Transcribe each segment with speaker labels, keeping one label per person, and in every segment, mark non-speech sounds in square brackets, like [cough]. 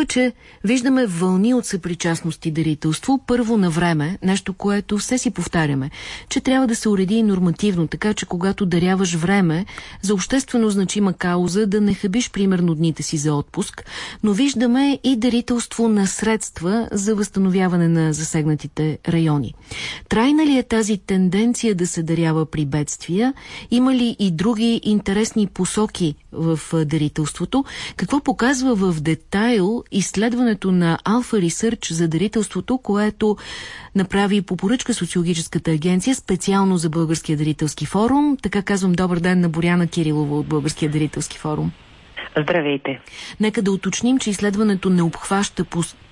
Speaker 1: повече виждаме вълни от съпричастност и дарителство. Първо на време, нещо, което все си повтаряме, че трябва да се уреди и нормативно, така че когато даряваш време за обществено значима кауза, да не хабиш примерно дните си за отпуск, но виждаме и дарителство на средства за възстановяване на засегнатите райони. Трайна ли е тази тенденция да се дарява при бедствия? Има ли и други интересни посоки в дарителството? Какво показва в детайл изследването на Alpha Research за дарителството, което направи по поръчка социологическата агенция специално за Българския дарителски форум. Така казвам добър ден на Боряна Кирилова от Българския дарителски форум.
Speaker 2: Здравейте!
Speaker 1: Нека да уточним, че изследването не обхваща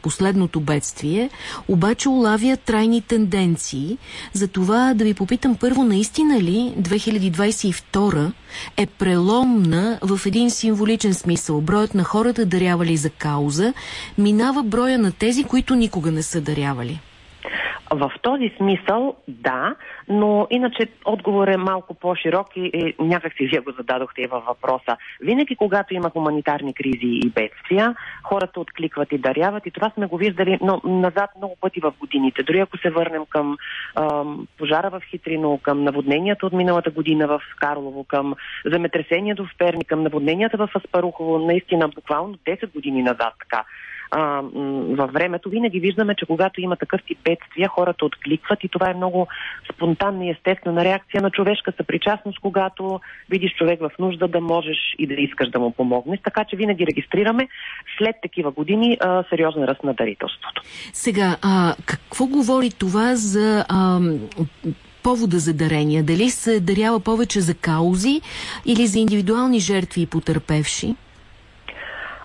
Speaker 1: последното бедствие, обаче улавя трайни тенденции. За това да ви попитам първо, наистина ли 2022 е преломна в един символичен смисъл? Броят на хората дарявали за кауза минава броя на тези, които никога не са дарявали.
Speaker 2: В този смисъл, да, но иначе отговор е малко по-широк и, и някак си вие го зададохте и във въпроса. Винаги, когато има хуманитарни кризи и бедствия, хората откликват и даряват и това сме го виждали но, назад много пъти в годините. Дори ако се върнем към ам, пожара в Хитрино, към наводненията от миналата година в Карлово, към земетресението в Перни, към наводненията в Аспарухово, наистина буквално 10 години назад така а, във времето, винаги виждаме, че когато има такъв тип бедствия, хората откликват и това е много спонтанна и естествена реакция на човешка съпричастност, когато видиш човек в нужда да можеш и да искаш да му помогнеш. Така че винаги регистрираме след такива години а, сериозен ръст на дарителството.
Speaker 1: Сега, а, какво говори това за а, повода за дарения? Дали се дарява повече за каузи или за индивидуални жертви и потърпевши?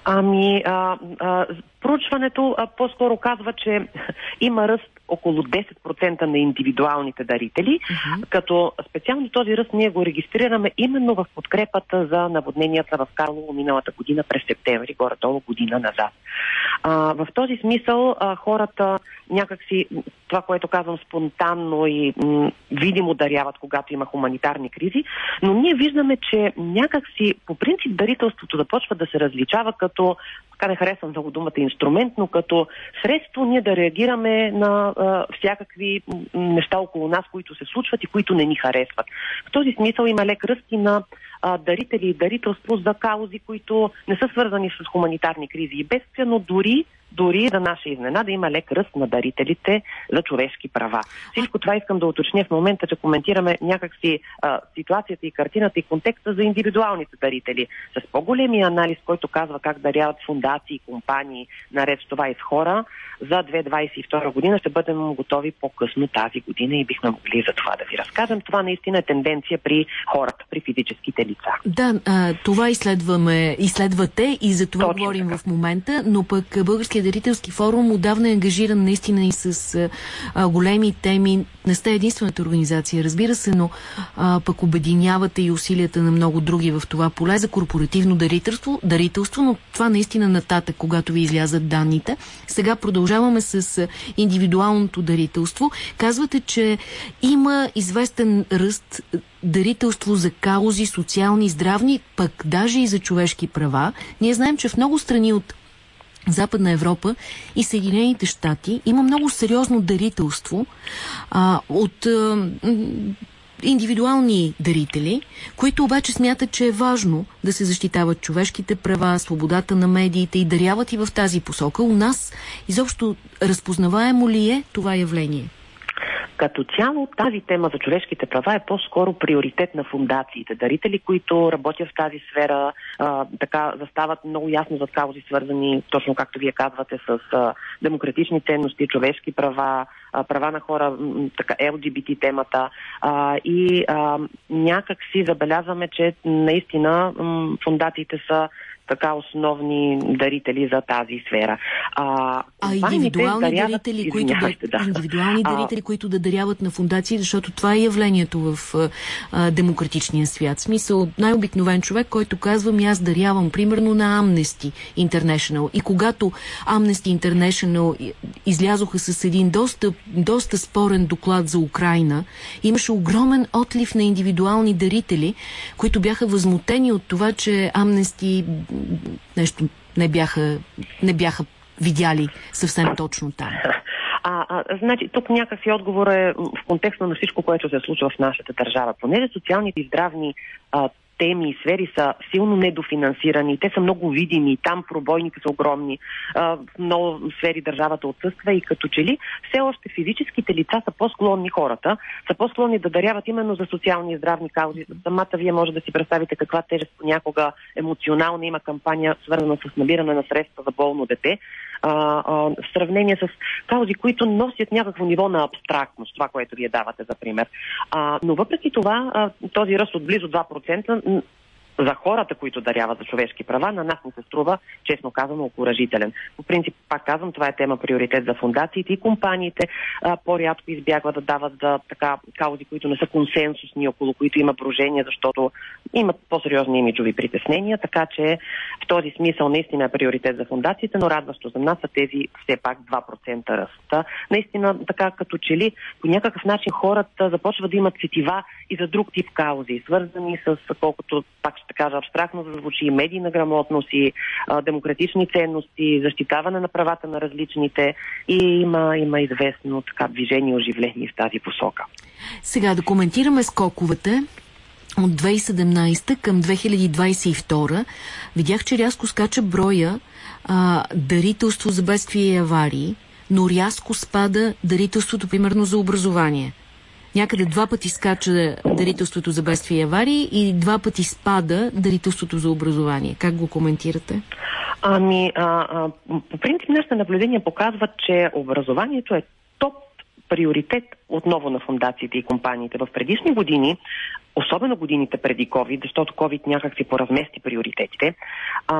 Speaker 2: Ами, а, а, проучването по-скоро казва, че [laughs] има ръст около 10% на индивидуалните дарители, uh-huh. като специално този ръст ние го регистрираме именно в подкрепата за наводненията в Карлово миналата година през септември, горе-долу година назад. А, в този смисъл а, хората някакси, това, което казвам спонтанно и м- видимо даряват, когато има хуманитарни кризи, но ние виждаме, че някакси по принцип дарителството започва да се различава като така не харесвам много думата инструмент, но като средство ние да реагираме на а, всякакви неща около нас, които се случват и които не ни харесват. В този смисъл има лек ръст и на а, дарители и дарителство за каузи, които не са свързани с хуманитарни кризи и бедствия, но дори дори за наша изненада има лек ръст на дарителите за човешки права. Всичко това искам да уточня в момента, че коментираме някакси а, ситуацията и картината и контекста за индивидуалните дарители. С по-големия анализ, който казва как даряват фундации, компании, наред с това и с хора, за 2022 година ще бъдем готови по-късно тази година и бихме могли за това да ви разкажем. Това наистина е тенденция при хората, при физическите лица.
Speaker 1: Да, а, това изследваме, изследвате и за това Точно говорим така. в момента, но пък Българския дарителски форум отдавна е ангажиран наистина и с а, големи теми. Не сте единствената организация, разбира се, но а, пък обединявате и усилията на много други в това поле за корпоративно дарителство, дарителство, но това наистина нататък, когато ви излязат данните. Сега продължаваме с индивидуалното дарителство. Казвате, че има известен ръст дарителство за каузи, социални, здравни, пък даже и за човешки права. Ние знаем, че в много страни от Западна Европа и Съединените щати има много сериозно дарителство а, от а, индивидуални дарители, които обаче смятат, че е важно да се защитават човешките права, свободата на медиите и даряват и в тази посока. У нас изобщо разпознаваемо ли е това явление?
Speaker 2: Като цяло тази тема за човешките права е по-скоро приоритет на фундациите. Дарители, които работят в тази сфера, а, така застават много ясно за каузи, свързани, точно както вие казвате, с а, демократични ценности, човешки права, а, права на хора, така LGBT темата. А, и а, някак си забелязваме, че наистина м, фундациите са така основни дарители за тази сфера.
Speaker 1: А, а индивидуални даряват... дарители, които да, да. индивидуални дарители, а... които да даряват на фундации, защото това е явлението в а, демократичния свят. Смисъл, най-обикновен човек, който казва, аз дарявам, примерно на Amnesty International. И когато Amnesty International излязоха с един доста, доста спорен доклад за Украина, имаше огромен отлив на индивидуални дарители, които бяха възмутени от това, че Amnesty нещо не бяха, не бяха видяли съвсем точно там? [laughs]
Speaker 2: А, а, значи, тук някакси отговор е в контекста на всичко, което се случва в нашата държава. Понеже социалните и здравни а, теми и сфери са силно недофинансирани, те са много видими, там пробойните са огромни, в много сфери държавата отсъства и като че ли все още физическите лица са по-склонни хората, са по-склонни да даряват именно за социални и здравни каузи. Самата вие може да си представите каква тежест понякога емоционална има кампания, свързана с набиране на средства за болно дете, а, а, в сравнение с каузи, които носят някакво ниво на абстрактност, това, което вие давате за пример. А, но въпреки това, а, този ръст от близо 2% за хората, които даряват за човешки права, на нас не се струва, честно казано, окоръжителен. По принцип, пак казвам, това е тема приоритет за фундациите и компаниите а, по-рядко избягват да дават за така каузи, които не са консенсусни, около които има брожение, защото имат по-сериозни имиджови притеснения, така че в този смисъл наистина е приоритет за фундациите, но радващо за нас са тези все пак 2% ръста. Наистина, така като че ли по някакъв начин хората започват да имат сетива и за друг тип каузи, свързани с колкото пак ще кажа абстрактно да звучи, медийна грамотност и а, демократични ценности, защитаване на правата на различните и има, има известно така движение, оживление в тази посока.
Speaker 1: Сега да коментираме скоковете от 2017 към 2022 видях, че рязко скача броя а, дарителство за бедствия и аварии, но рязко спада дарителството, примерно, за образование. Някъде два пъти скача дарителството за бедствия и аварии и два пъти спада дарителството за образование. Как го коментирате?
Speaker 2: Ами, а, а, по принцип, нашите наблюдения показват, че образованието е топ приоритет отново на фундациите и компаниите. В предишни години особено годините преди COVID, защото COVID някак си поразмести приоритетите, а,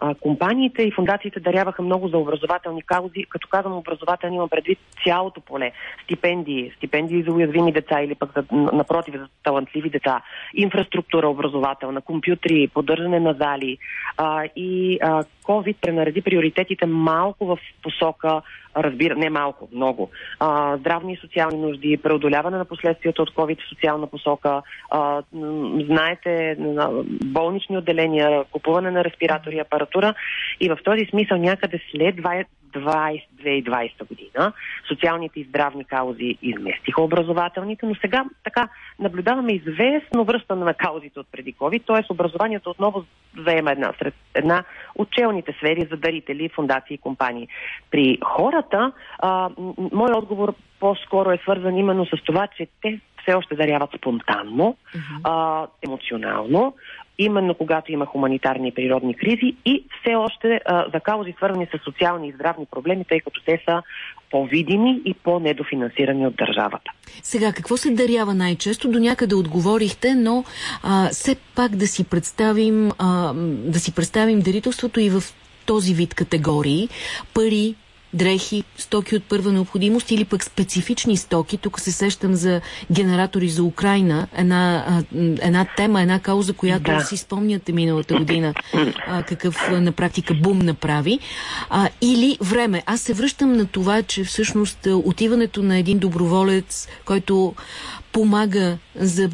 Speaker 2: а, компаниите и фундациите даряваха много за образователни каузи. Като казвам образователни, имам предвид цялото поле. Стипендии, стипендии за уязвими деца или пък за, напротив за талантливи деца, инфраструктура образователна, компютри, поддържане на зали. А, и а, COVID пренареди приоритетите малко в посока, разбира, не малко, много. А, здравни и социални нужди, преодоляване на последствията от COVID в социална посока, а, знаете, болнични отделения, купуване на респиратори, апаратура и в този смисъл някъде след 2020 година социалните и здравни каузи изместиха образователните, но сега така наблюдаваме известно връщане на каузите от преди COVID, т.е. образованието отново заема една, сред една от челните сфери за дарители, фундации и компании. При хората, а, мой отговор по-скоро е свързан именно с това, че те все още даряват спонтанно, uh-huh. а, емоционално, именно когато има хуманитарни и природни кризи и все още а, за каузи свързани с социални и здравни проблеми, тъй като те са по-видими и по-недофинансирани от държавата.
Speaker 1: Сега, какво се дарява най-често? До някъде отговорихте, но а, все пак да си представим, а, да си представим дарителството и в този вид категории. Пари, дрехи, стоки от първа необходимост или пък специфични стоки. Тук се сещам за генератори за Украина, една, една тема, една кауза, която да. си спомняте миналата година а, какъв на практика бум направи. А, или време. Аз се връщам на това, че всъщност отиването на един доброволец, който помага за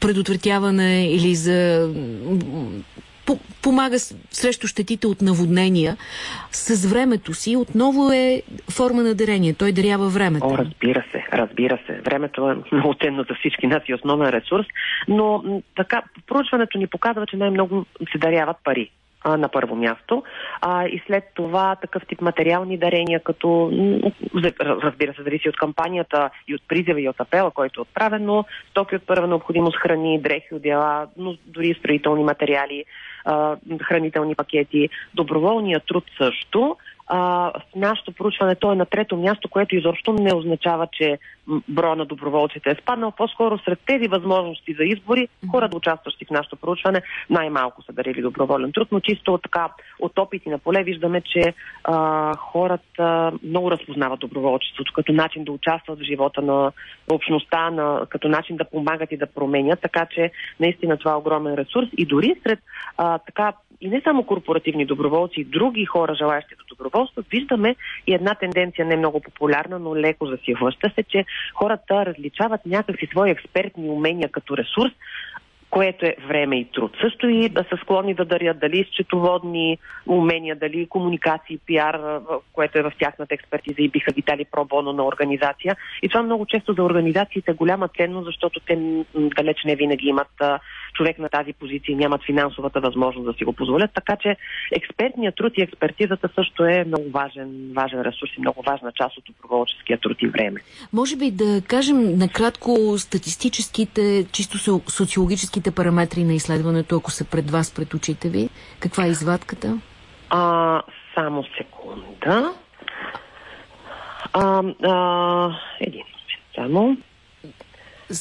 Speaker 1: предотвратяване или за помага срещу щетите от наводнения, с времето си отново е форма на дарение. Той дарява времето.
Speaker 2: О, разбира се, разбира се. Времето е много ценно за всички нас и основен ресурс, но така, проучването ни показва, че най-много се даряват пари на първо място. А, и след това такъв тип материални дарения, като разбира се, зависи от кампанията и от призива и от апела, който е отправен, но стоки от първа необходимост, храни, дрехи, одеяла, но дори строителни материали, а, хранителни пакети, доброволния труд също. А, в нашето проучване то е на трето място, което изобщо не означава, че броя на доброволците е спаднал. По-скоро сред тези възможности за избори, хората, участващи в нашето проучване, най-малко са дарили доброволен труд, но чисто така от опити на поле виждаме, че а, хората много разпознават доброволчеството като начин да участват в живота на общността, на, като начин да помагат и да променят, така че наистина това е огромен ресурс. И дори сред а, така и не само корпоративни доброволци, и други хора, желаящи до доброволство, виждаме и една тенденция не много популярна, но леко засилваща се, че хората различават някакви свои експертни умения като ресурс, което е време и труд. Също и да са склонни да дарят дали счетоводни умения, дали комуникации, пиар, което е в тяхната експертиза и биха ви дали пробоно на организация. И това много често за организациите е голяма ценност, защото те далеч не винаги имат човек на тази позиция и нямат финансовата възможност да си го позволят. Така че експертният труд и експертизата също е много важен, важен ресурс и много важна част от доброволческия труд и време.
Speaker 1: Може би да кажем накратко статистическите, чисто социологическите параметри на изследването, ако са пред вас, пред очите ви. Каква е извадката?
Speaker 2: А, само секунда. А, а, един само.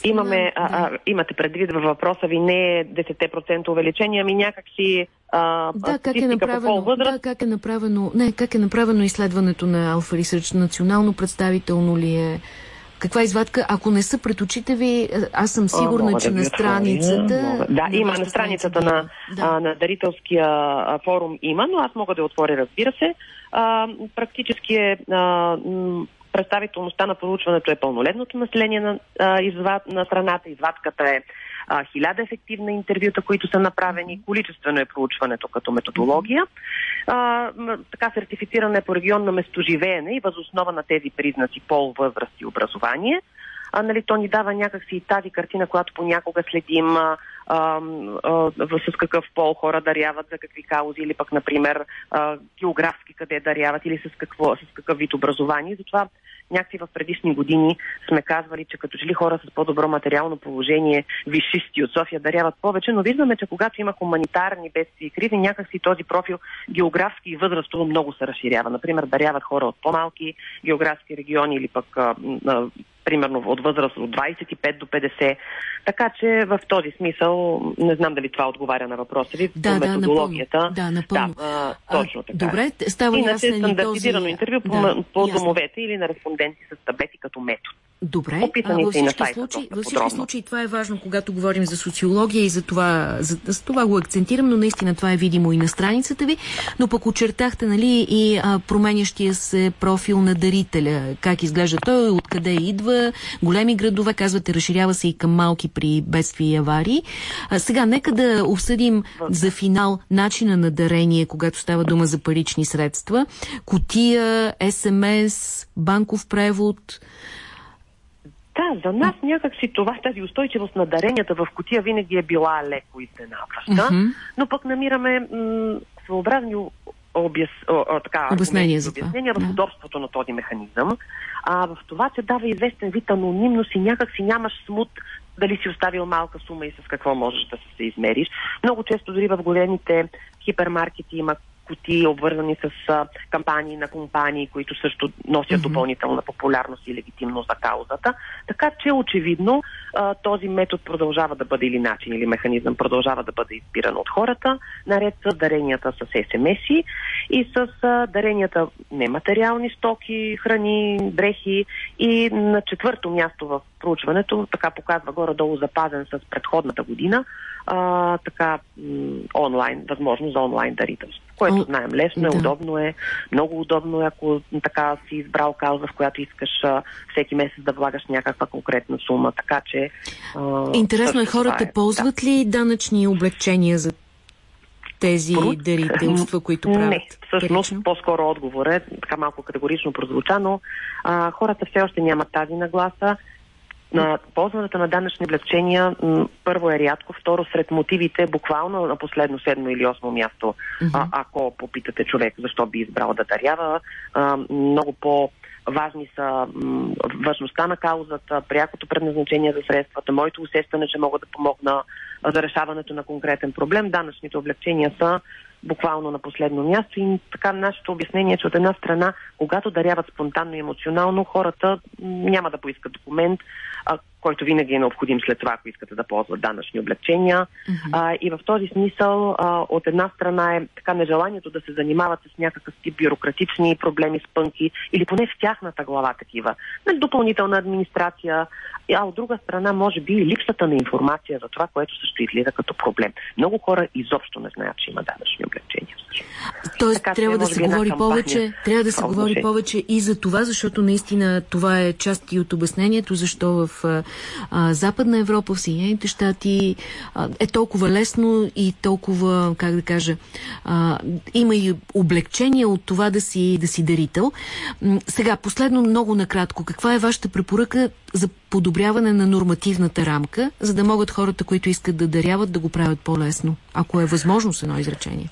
Speaker 2: Имаме, да. а, имате предвид във въпроса ви не е 10% увеличение, ами някакси а,
Speaker 1: да, как е направено, да, как е направено, не, как е направено изследването на Alpha Research, национално представително ли е? Каква извадка? Ако не са пред очите ви, аз съм сигурна, О, че да на страницата...
Speaker 2: Мога. Да, на има на страницата на, да. а, на дарителския а, форум има, но аз мога да я отворя, разбира се. А, практически е а, представителността на проучването е пълнолетното население на, а, извад, на страната. Извадката е хиляда ефективна интервюта, които са направени. Количествено е проучването като методология. А, така сертифициране по регионно местоживеене и възоснова на тези признаци пол, възраст и образование. А, нали, то ни дава някакси тази картина, която понякога следим а, а, а, с какъв пол хора даряват, за какви каузи, или пък, например, а, географски къде даряват, или с, какво, с какъв вид образование. Затова някакси в предишни години сме казвали, че като че ли хора с по-добро материално положение, висшисти от София даряват повече, но виждаме, че когато има хуманитарни бедствия и кризи, някакси този профил географски и възрастово много се разширява. Например, даряват хора от по-малки географски региони или пък а, а, примерно от възраст от 25 до 50. Така че в този смисъл, не знам дали това отговаря на въпроса ви,
Speaker 1: да, по методологията. Да, напълно. Да, напълно.
Speaker 2: Да, а, точно така.
Speaker 1: Добре, става
Speaker 2: Иначе стандартизирано този... интервю по, да, по домовете или на респонденти с таблети като метод.
Speaker 1: Добре, а, във всички, случаи, във всички случаи това е важно, когато говорим за социология и за това, за, за това го акцентирам, но наистина това е видимо и на страницата ви, но пък очертахте нали, и а, променящия се профил на дарителя, как изглежда той, откъде идва, големи градове, казвате, разширява се и към малки при бедствия и аварии. А, сега, нека да обсъдим за финал начина на дарение, когато става дума за парични средства. Котия, СМС, банков превод...
Speaker 2: Да, за нас някакси това, тази устойчивост на даренията в котия винаги е била леко изненадваща, mm-hmm. но пък намираме м- своеобразни обяс, о, о, така,
Speaker 1: обяснения, за
Speaker 2: обяснения в удобството на този механизъм. А в това се дава известен вид анонимност и някак си нямаш смут дали си оставил малка сума и с какво можеш да се измериш. Много често дори в големите хипермаркети има кутии, обвързани с а, кампании на компании, които също носят mm-hmm. допълнителна популярност и легитимност за каузата. Така че очевидно а, този метод продължава да бъде или начин, или механизъм продължава да бъде избиран от хората, наред с даренията с СМС-и и с а, даренията нематериални стоки, храни, дрехи и на четвърто място в проучването, така показва горе-долу запазен с предходната година, а, така онлайн, възможност за онлайн дарителство, което знаем лесно е, да. удобно е, много удобно е, ако така си избрал кауза, в която искаш а, всеки месец да влагаш някаква конкретна сума, така че...
Speaker 1: А, Интересно е, хората е, ползват да. ли данъчни облегчения за тези дарителства, [laughs] които правят?
Speaker 2: Не, всъщност по-скоро отговор е така малко категорично прозвуча, но а, хората все още нямат тази нагласа на ползването на данъчни облегчения първо е рядко, второ сред мотивите буквално на последно седмо или осмо място, mm-hmm. а, ако попитате човек защо би избрал да дарява, а, много по- важни са м- важността на каузата, прякото предназначение за средствата, моето усещане, че мога да помогна за решаването на конкретен проблем. Данъчните облегчения са буквално на последно място. И така нашето обяснение е, че от една страна, когато даряват спонтанно и емоционално, хората няма да поискат документ, а, който винаги е необходим след това, ако искате да ползват данъчни облегчения. Mm-hmm. А, и в този смисъл, а, от една страна е така нежеланието да се занимават с някакъв тип бюрократични проблеми, спънки, или поне в тяхната глава такива. Нали, допълнителна администрация, а от друга страна, може би и липсата на информация за това, което също излиза като проблем. Много хора изобщо не знаят, че има данъчни облегчения.
Speaker 1: Тоест, така, трябва да се говори повече, трябва да се говори повече и за това, защото наистина това е част и от обяснението, защо в а, Западна Европа, в Съединените щати а, е толкова лесно и толкова, как да кажа, а, има и облегчение от това да си, да си дарител. Сега, последно много накратко, каква е вашата препоръка за подобряване на нормативната рамка, за да могат хората, които искат да даряват, да го правят по-лесно, ако е възможно с едно изречение?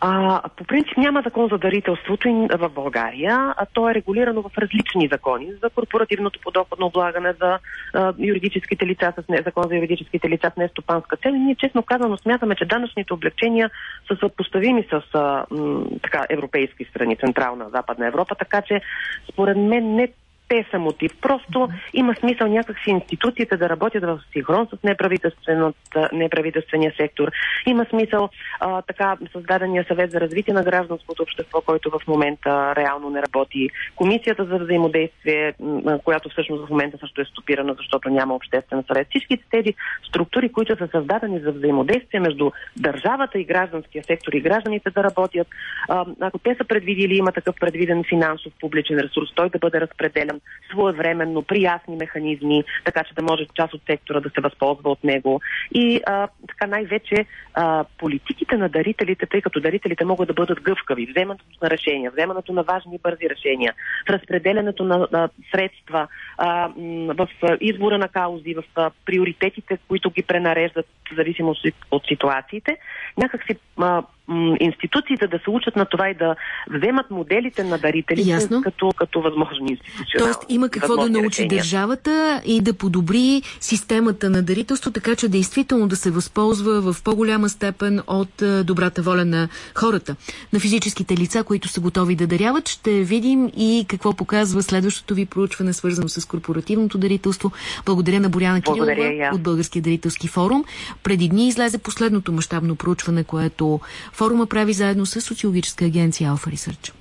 Speaker 2: А, по принцип няма закон за дарителството в България, а то е регулирано в различни закони за корпоративното подоходно облагане, за а, юридическите лица с не, закон за юридическите лица с нестопанска цел. И ние честно казано смятаме, че данъчните облегчения са съпоставими с а, м, така, европейски страни, Централна, Западна Европа, така че според мен не те са мотив. Просто има смисъл някакси институциите да работят в синхрон с неправителствения сектор. Има смисъл а, така създадения съвет за развитие на гражданското общество, който в момента реално не работи. Комисията за взаимодействие, която всъщност в момента също е стопирана, защото няма обществен съвет. Всичките тези структури, които са създадени за взаимодействие между държавата и гражданския сектор и гражданите да работят, а, ако те са предвидили, има такъв предвиден финансов публичен ресурс, той да бъде разпределен своевременно, при ясни механизми, така че да може част от сектора да се възползва от него. И а, така най-вече а, политиките на дарителите, тъй като дарителите могат да бъдат гъвкави, вземането на решения, вземането на важни и бързи решения, разпределянето на, на средства, а, в избора на каузи, в а, приоритетите, които ги пренареждат в зависимост от ситуациите, някакси а, институциите да се учат на това и да вземат моделите на дарителите
Speaker 1: Ясно.
Speaker 2: като, като възможни институционални.
Speaker 1: Тоест има какво да научи решения. държавата и да подобри системата на дарителство, така че действително да се възползва в по-голяма степен от добрата воля на хората. На физическите лица, които са готови да даряват, ще видим и какво показва следващото ви проучване, свързано с корпоративното дарителство. Благодаря на Боряна Кирилова от Българския дарителски форум. Преди дни излезе последното мащабно проучване, което Форума прави заедно с социологическа агенция Alpha Research.